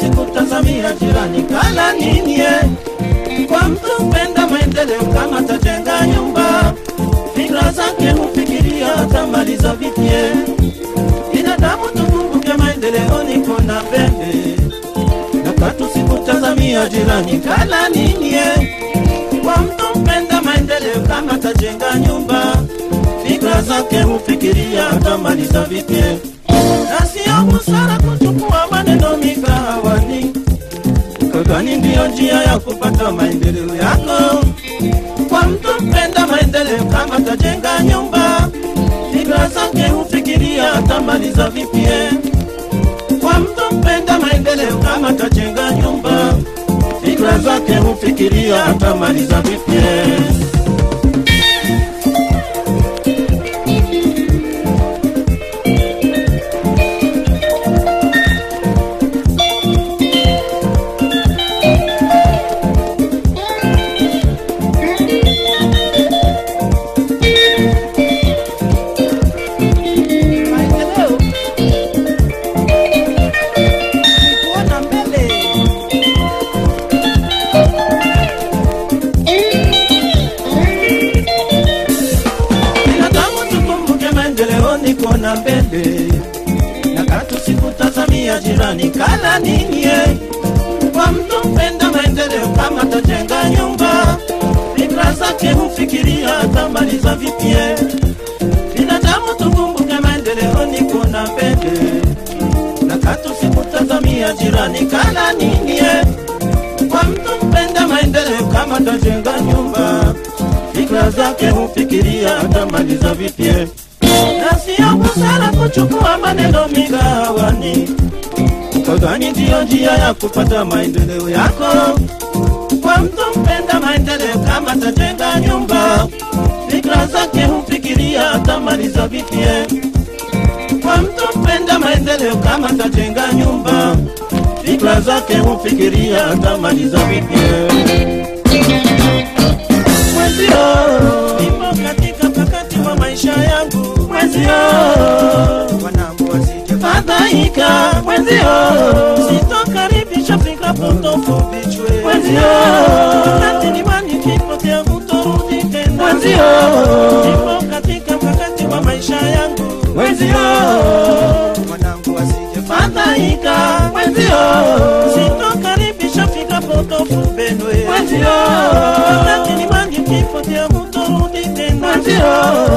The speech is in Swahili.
sikutazamia jirani kala nini. Kwa mtu mpenda maendeleo kama tajenga nyumba, fikra zake hufikiria atamaliza vipye. Binadamu tukumbuke maendeleo niko na mbele, na katu sikutazamia jirani kala nini maendeleo kama tajenga nyumba, fikra zake hufikiria atamaliza vipye. Na sio busara kuchukua maneno mikahawani, kagani ndiyo njia ya kupata maendeleo yako. Kwa mtu mpenda maendeleo kama atajenga nyumba, fikra zake hufikiria atamaliza vipye. Kwa mtu mpenda maendeleo kama atajenga nyumba, fikra zake hufikiria atamaliza vipye. Sikutazamia jirani kala nini kwa mtu mpenda maendeleo kama tajenga nyumba. Fikra zake hufikiria atamaliza vipye binadamu tukumbuke maendeleo ni kuna mbele. Na katu sikutazamia jirani kala nini kwa mtu mpenda maendeleo kama tajenga nyumba. Fikra zake hufikiria atamaliza vipie. Na sio busara kuchukua maneno migawani kagani ndiyo njia ya kupata maendeleo yako kwa mtu mpenda maendeleo kama tajenga nyumba fikra zake hufikiria atamaliza vitie. kwa mtu mpenda maendeleo kama tajenga nyumba fikra zake hufikiria atamaliza vitie. mwenzio nipo katika pakati wa maisha yangu mwenzio Malaika mwenzio, sitokaribisha fikra potofu vichwe mwenzio, wakati ni mani kifo changu tena. Mwenzio, nipo katika wakati wa maisha yangu. Mwenzio, mwanangu asije fadhaika mwenzio, sitokaribisha fikra potofu pendwe mwenzio, wakati ni mani kifo changu tena. Mwenzio.